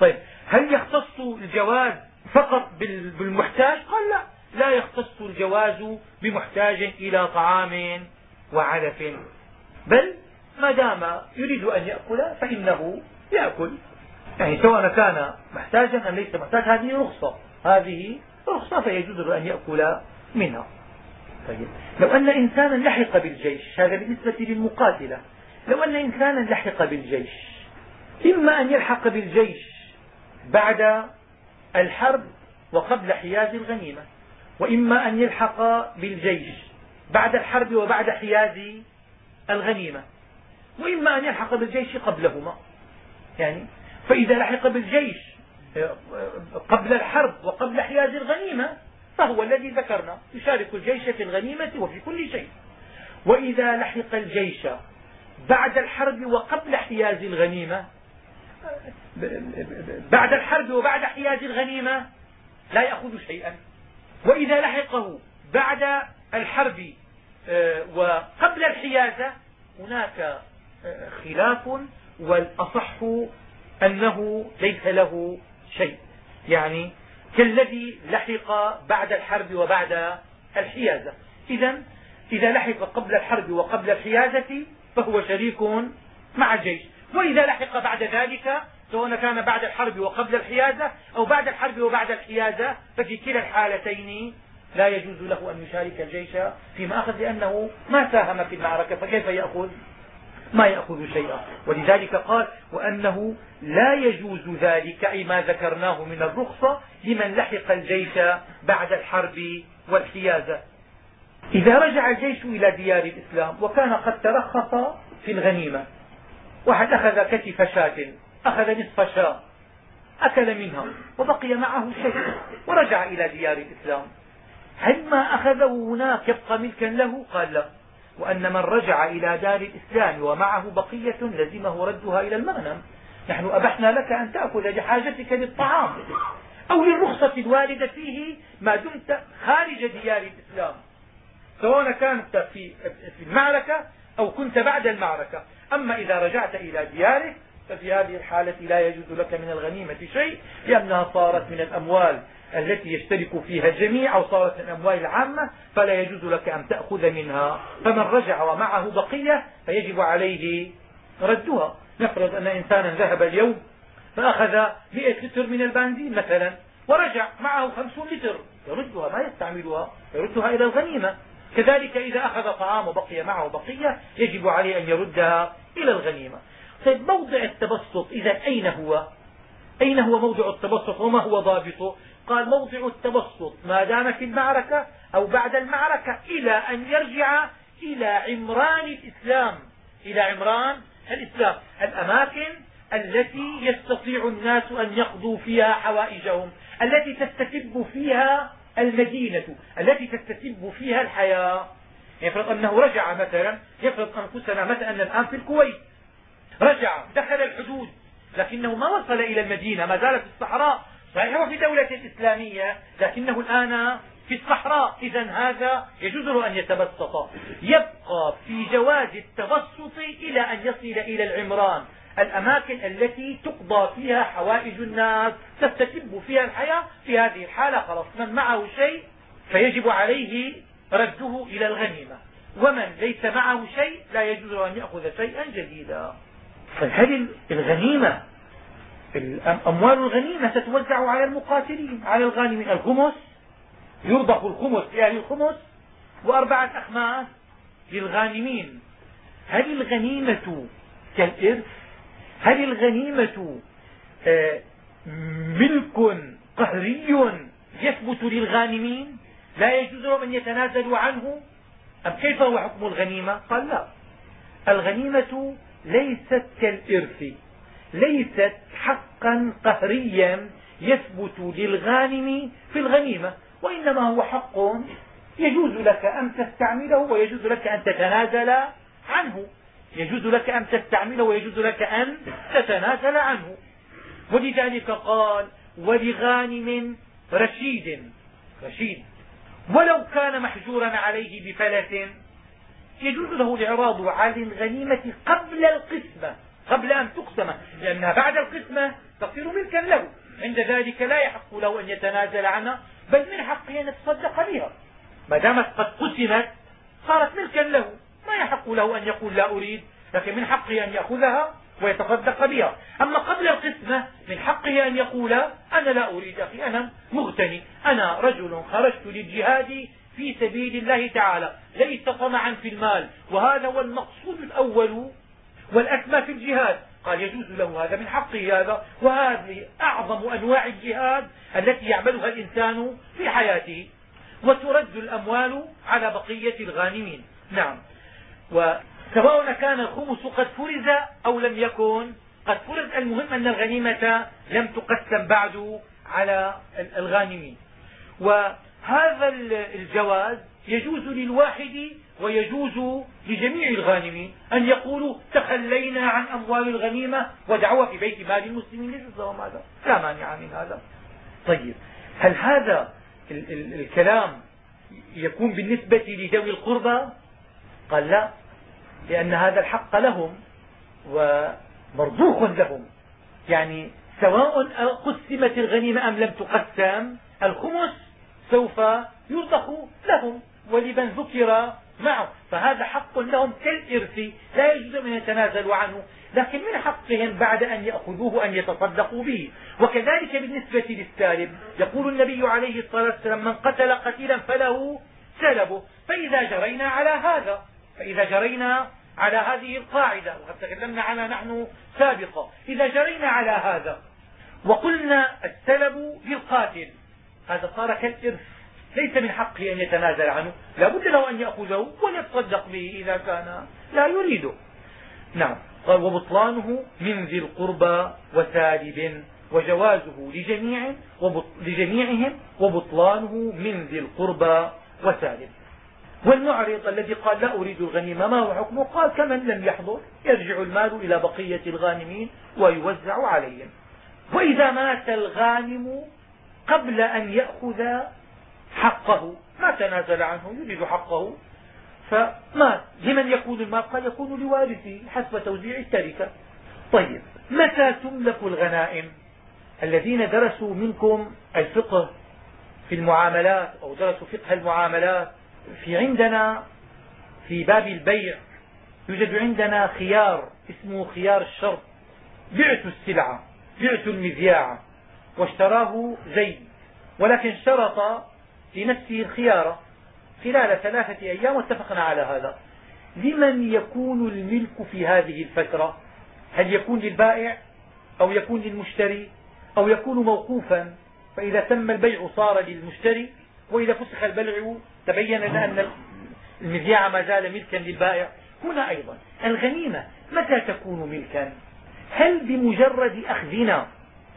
طيب هل يختص الجواز فقط بالمحتاج؟ قال لا لا يختص الجواز بمحتاج إلى طعام وعلف. بل ما دام يريد أن يأكل فإنه يأكل. يعني سواء كان محتاجا أم ليس محتاج هذه رخصة. هذه رخصة فيجوز له أن يأكل منها. طيب. لو أن إنسانا لحق بالجيش هذا بالنسبة للمقاتلة. لو أن إنسانا لحق بالجيش إما أن يلحق بالجيش بعد الحرب وقبل حياز الغنيمة وإما أن يلحق بالجيش بعد الحرب وبعد حياز الغنيمة وإما أن يلحق بالجيش قبلهما. يعني فإذا لحق بالجيش قبل الحرب وقبل حياز الغنيمة فهو الذي ذكرنا يشارك الجيش في الغنيمة وفي كل شيء. وإذا لحق الجيش بعد الحرب وقبل حياز الغنيمة بعد الحرب وبعد حياز الغنيمة لا يأخذ شيئا. وإذا لحقه بعد الحرب آه، وقبل الحيازة هناك آه، خلاف والأصح أنه ليس له شيء. يعني كالذي لحق بعد الحرب وبعد الحيازة. إذا إذا لحق قبل الحرب وقبل الحيازة فهو شريك مع الجيش. وإذا لحق بعد ذلك سواء كان بعد الحرب وقبل الحيازة أو بعد الحرب وبعد الحيازة ففي كلا الحالتين لا يجوز له أن يشارك الجيش فيما أخذ لأنه ما ساهم في المعركة فكيف يأخذ؟ ما يأخذ شيئا. ولذلك قال وأنه لا يجوز ذلك أي ما ذكرناه من الرخصة لمن لحق الجيش بعد الحرب والحيازة. إذا رجع الجيش إلى ديار الإسلام وكان قد ترخص في الغنيمة واحد أخذ كتف شاة أخذ نصف شاة أكل منها وبقي معه شيء ورجع إلى ديار الإسلام. هل ما أخذه هناك يبقى ملكا له؟ قال لا. وأن من رجع إلى دار الإسلام ومعه بقية لزمه ردها إلى المغنم. نحن أبحنا لك أن تأكل لحاجتك للطعام أو للرخصة الواردة فيه ما دمت خارج ديار الإسلام. سواء كانت في المعركة أو كنت بعد المعركة. أما إذا رجعت إلى ديارك ففي هذه الحالة لا يجوز لك من الغنيمة شيء لأنها صارت من الأموال التي يشترك فيها الجميع أو صارت من الأموال العامة فلا يجوز لك أن تأخذ منها. فمن رجع ومعه بقية فيجب عليه ردها. نفرض أن إنسانا ذهب اليوم فأخذ م لتر من البنزين مثلا ورجع معه خمسون لتر. يردها ما يستعملها. يردها إلى الغنيمة. كذلك إذا أخذ طعام وبقي معه بقية يجب عليه أن يردها إلى الغنيمة. طيب موضع التبسط إذا أين هو؟ أين هو موضع التبسط وما هو ضابطه؟ قال موضع التبسط ما دام في المعركة أو بعد المعركة إلى أن يرجع إلى عمران الإسلام. إلى عمران الإسلام الأماكن التي يستطيع الناس أن يقضوا فيها حوائجهم التي تستتب فيها المدينة التي تستتب فيها الحياة. يفرض أنه رجع مثلا يفرض أنفسنا مثلا الآن في الكويت. رجع دخل الحدود. لكنه ما وصل إلى المدينة ما زال في الصحراء. صحيح هو في دولة إسلامية لكنه الآن في الصحراء. إذا هذا يجوز له أن يتبسط. يبقى في جواز التبسط إلى أن يصل إلى العمران. الأماكن التي تقضى فيها حوائج الناس تستتب فيها الحياة. في هذه الحالة خلاص من معه شيء فيجب عليه رده إلى الغنيمة. ومن ليس معه شيء لا يجوز أن يأخذ شيئا جديدا. هل الغنيمة أموال الغنيمة ستوزع على المقاتلين على الغانمين الخمس يرضخ الخمس لأهل الخمس وأربعة أخماس للغانمين. هل الغنيمة كالإرث؟ هل الغنيمة آه، ملك قهري يثبت للغانمين؟ لا يجوز لهم أن يتنازلوا عنه؟ أم كيف هو حكم الغنيمة؟ قال لا. الغنيمة ليست كالإرث ليست حقا قهريا يثبت للغانم في الغنيمة وإنما هو حق يجوز لك أن تستعمله ويجوز لك أن تتنازل عنه. يجوز لك أن تستعمله ويجوز لك أن تتنازل عنه. ولذلك قال ولغانم رشيد. رشيد. ولو كان محجورا عليه بفلة يجوز له الإعراض عن الغنيمة قبل القسمة قبل أن تقسم لأنها بعد القسمة تصير ملكا له. عند ذلك لا يحق له أن يتنازل عنها بل من حقه أن يتصدق بها. ما دامت قد قسمت صارت ملكا له. ما يحق له أن يقول لا أريد لكن من حقه أن يأخذها ويتصدق بها. أما قبل القسمة من حقه أن يقول أنا لا أريد أخي أنا مغتني أنا رجل خرجت للجهاد في سبيل الله تعالى ليس طمعا في المال. وهذا هو المقصود الأول والأسمى في الجهاد. قال يجوز له هذا من حقه هذا وهذه أعظم أنواع الجهاد التي يعملها الإنسان في حياته وترد الأموال على بقية الغانمين. نعم. وسواء كان الخمس قد فرز أو لم يكن قد فرز. المهم أن الغنيمة لم تقسم بعد على الغانمين. وهذا الجواز يجوز للواحد ويجوز لجميع الغانمين أن يقولوا تخلينا عن أموال الغنيمة ودعوها في بيت مال المسلمين. ليس هذا. لا مانع من هذا. طيب هل هذا ال ال الكلام يكون بالنسبة لذوي القربى؟ قال لا لأن هذا الحق لهم ومرضوخ لهم. يعني سواء قسمت الغنيمة أم لم تقسم الخمس سوف يرضخ لهم ولمن ذكر معه. فهذا حق لهم كالإرث لا يجوز أن يتنازلوا عنه لكن من حقهم بعد أن يأخذوه أن يتصدقوا به. وكذلك بالنسبة للسالب يقول النبي عليه الصلاة والسلام من قتل قتيلا فله سلبه. فإذا جرينا على هذا فإذا جرينا على هذه القاعدة وقد تكلمنا عنها نحن سابقا. إذا جرينا على هذا وقلنا السلب للقاتل هذا صار كالإرث. ليس من حقه أن يتنازل عنه. لا بد له أن يأخذه وليتصدق به إذا كان لا يريده. نعم. قال وبطلانه من ذي القربى وسالب وجوازه لجميع لجميعهم وبطلانه من ذي القربى وسالب والمعرض الذي قال لا أريد الغنيمة ما هو حكمه؟ قال كمن لم يحضر يرجع المال إلى بقية الغانمين ويوزع عليهم. وإذا مات الغانم قبل أن يأخذ حقه. ما تنازل عنه يريد حقه. فمات لمن يكون المال؟ قال يكون لوارثه حسب توزيع التركة. طيب متى تملك الغنائم؟ الذين درسوا منكم الفقه في المعاملات أو درسوا فقه المعاملات في عندنا في باب البيع يوجد عندنا خيار اسمه خيار الشرط. بعت السلعة بعت المذياع. واشتراه زيد ولكن اشترط لنفسه الخيار خلال ثلاثة أيام واتفقنا على هذا. لمن يكون الملك في هذه الفترة؟ هل يكون للبائع أو يكون للمشتري؟ أو يكون موقوفا؟ فإذا تم البيع صار للمشتري وإذا فسخ البيع تبين لنا أن المذياع ما زال ملكا للبائع. هنا أيضا الغنيمة متى تكون ملكا؟ هل بمجرد أخذنا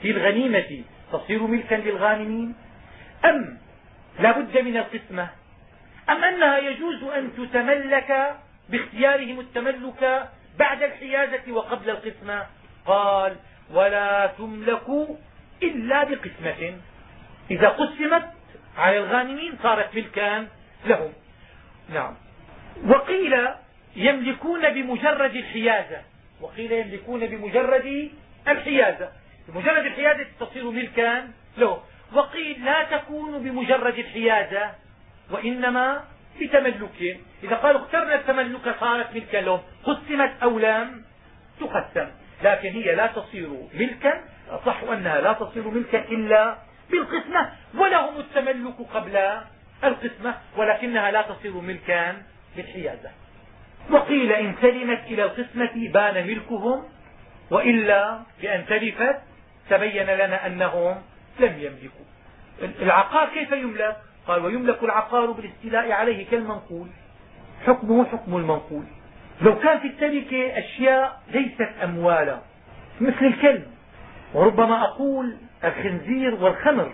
في الغنيمة تصير ملكا للغانمين؟ أم لا بد من القسمة؟ أم أنها يجوز أن تتملك باختيارهم التملك بعد الحيازة وقبل القسمة؟ قال ولا تملك إلا بقسمة. إذا قسمت على الغانمين صارت ملكا لهم. نعم. وقيل يملكون بمجرد الحيازة. وقيل يملكون بمجرد الحيازة. بمجرد الحيازة تصير ملكا. لهم وقيل لا تكون بمجرد الحيازة وإنما بتملك. إذا قالوا اخترنا التملك صارت ملكا لهم قسمت أو لم تقسم. لكن هي لا تصير ملكا صح أنها لا تصير ملكا إلا بالقسمة. ولهم التملك قبل القسمة ولكنها لا تصير ملكا بالحيازة وقيل إن سلمت إلى القسمة بان ملكهم وإلا بأن تلفت تبين لنا أنهم لم يملكوا. العقار كيف يملك؟ قال ويملك العقار بالاستيلاء عليه كالمنقول. حكمه حكم المنقول. لو كان في التركة أشياء ليست أموالا مثل الكلب. وربما أقول الخنزير والخمر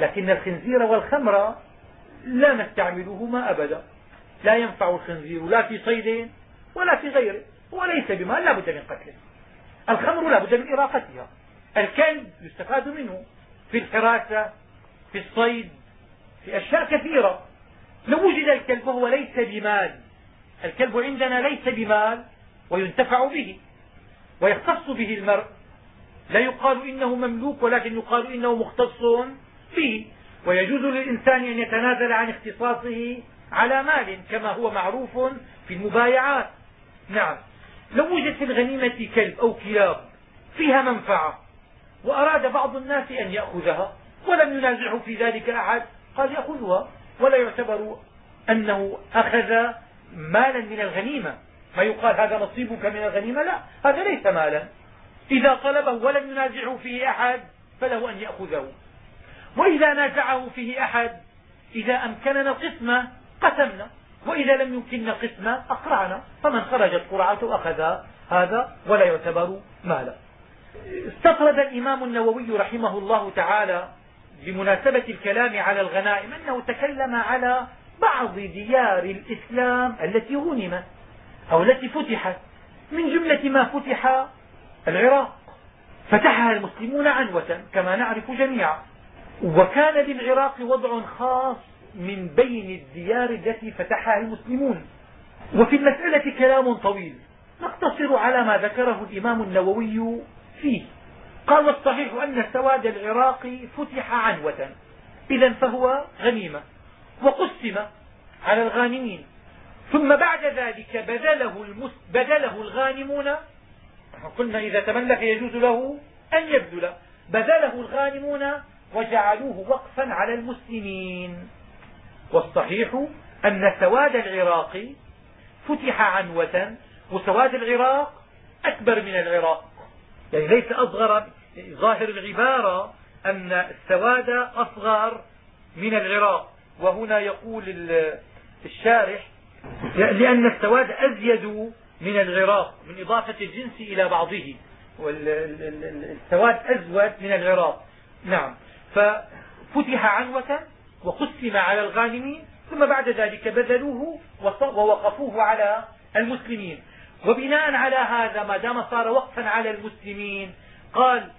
لكن الخنزير والخمر لا نستعملهما أبدا. لا ينفع الخنزير لا في صيد ولا في غيره وليس بمال لا بد من قتله. الخمر لا بد من إراقتها. الكلب يستفاد منه في الحراسة في الصيد في أشياء كثيرة. لو وجد الكلب وهو ليس بمال. الكلب عندنا ليس بمال وينتفع به ويختص به المرء. لا يقال إنه مملوك ولكن يقال إنه مختص به. ويجوز للإنسان أن يتنازل عن اختصاصه على مال كما هو معروف في المبايعات. نعم. لو وجد في الغنيمة كلب أو كلاب فيها منفعة وأراد بعض الناس أن يأخذها ولم ينازعه في ذلك أحد. قال يأخذها ولا يعتبر أنه أخذ مالا من الغنيمة. ما يقال هذا نصيبك من الغنيمة؟ لا هذا ليس مالا. إذا طلبه ولم ينازعه فيه أحد فله أن يأخذه. وإذا نازعه فيه أحد إذا أمكننا القسمة قسمنا. وإذا لم يمكننا القسمة أقرعنا. فمن خرجت قرعته أخذ هذا ولا يعتبر مالا. استطرد الإمام النووي رحمه الله تعالى بمناسبة الكلام على الغنائم أنه تكلم على بعض ديار الإسلام التي غنمت أو التي فتحت. من جملة ما فتح العراق. فتحها المسلمون عنوة كما نعرف جميعا. وكان للعراق وضع خاص من بين الديار التي فتحها المسلمون. وفي المسألة كلام طويل. نقتصر على ما ذكره الإمام النووي فيه. قال والصحيح أن سواد العراق فتح عنوة إذا فهو غنيمة. وقسم على الغانمين. ثم بعد ذلك بذله, المس... بذله الغانمون. قلنا إذا تملك يجوز له أن يبذل. بذله الغانمون وجعلوه وقفا على المسلمين. والصحيح أن سواد العراق فتح عنوة وسواد العراق أكبر من العراق. يعني ليس أصغر ظاهر العبارة أن السواد أصغر من العراق وهنا يقول الشارح لأن السواد أزيد من العراق من إضافة الجنس إلى بعضه. والسواد أزود من العراق نعم. ففتح عنوة وقسم على الغانمين ثم بعد ذلك بذلوه ووقفوه على المسلمين. وبناء على هذا ما دام صار وقفا على المسلمين قال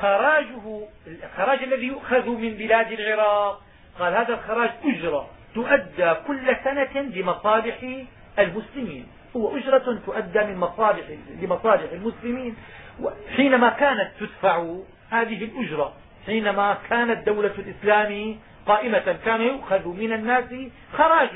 خراجه الخراج الذي يؤخذ من بلاد العراق قال هذا الخراج أجرة تؤدى كل سنة لمصالح المسلمين. هو أجرة تؤدى من مصالح لمصالح المسلمين. حينما كانت تدفع هذه الأجرة حينما كانت دولة الإسلام قائمة كان يؤخذ من الناس خراج.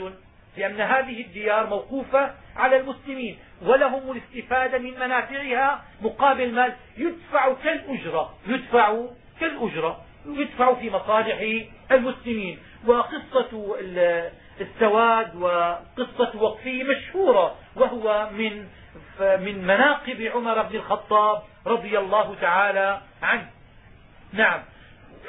لأن هذه الديار موقوفة على المسلمين ولهم الاستفادة من منافعها مقابل مال. يدفع كالأجرة يدفع كالأجرة يدفع في مصالح المسلمين. وقصة السواد وقصة وقفه مشهورة وهو من من مناقب عمر بن الخطاب رضي الله تعالى عنه. نعم.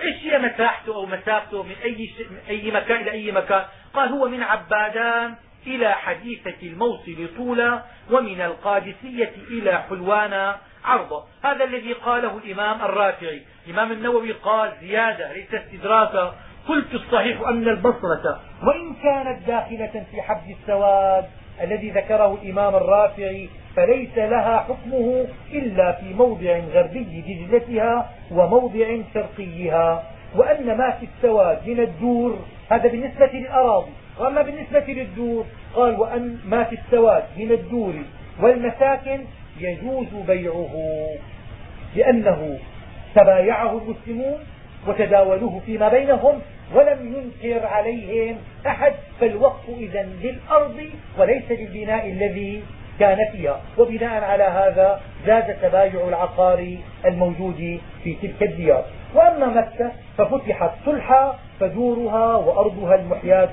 إيش هي مساحته أو مسافته من أي من أي مكان إلى أي مكان؟ قال هو من عبادان إلى حديثة الموصل طولا ومن القادسية إلى حلوان عرضا هذا الذي قاله الامام الرافعي. الامام النووي قال زيادة ليس استدراكا. قلت الصحيح أن البصرة وإن كانت داخلة في حبس السواد الذي ذكره الإمام الرافعي فليس لها حكمه إلا في موضع غربي دجلتها وموضع شرقيها. وأن ما في السواد من الدور هذا بالنسبة للأراضي وأما بالنسبة للدور قال وأن ما في السواد من الدور والمساكن يجوز بيعه لأنه تبايعه المسلمون وتداولوه فيما بينهم ولم ينكر عليهم أحد فالوقف إذا للأرض وليس للبناء الذي كان فيها. وبناء على هذا زاد تبايع العقار الموجود في تلك الديار. وأما مكة ففتحت صلحا فدورها وأرضها المحياة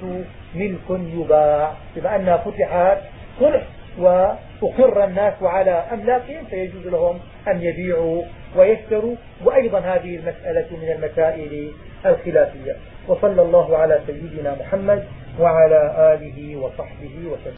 ملك يباع. بما أنها فتحت صلح وأقر الناس على أملاكهم فيجوز لهم أن يبيعوا ويشتروا. وأيضا هذه المسألة من المسائل الخلافية. وصلى الله على سيدنا محمد وعلى آله وصحبه وسلم.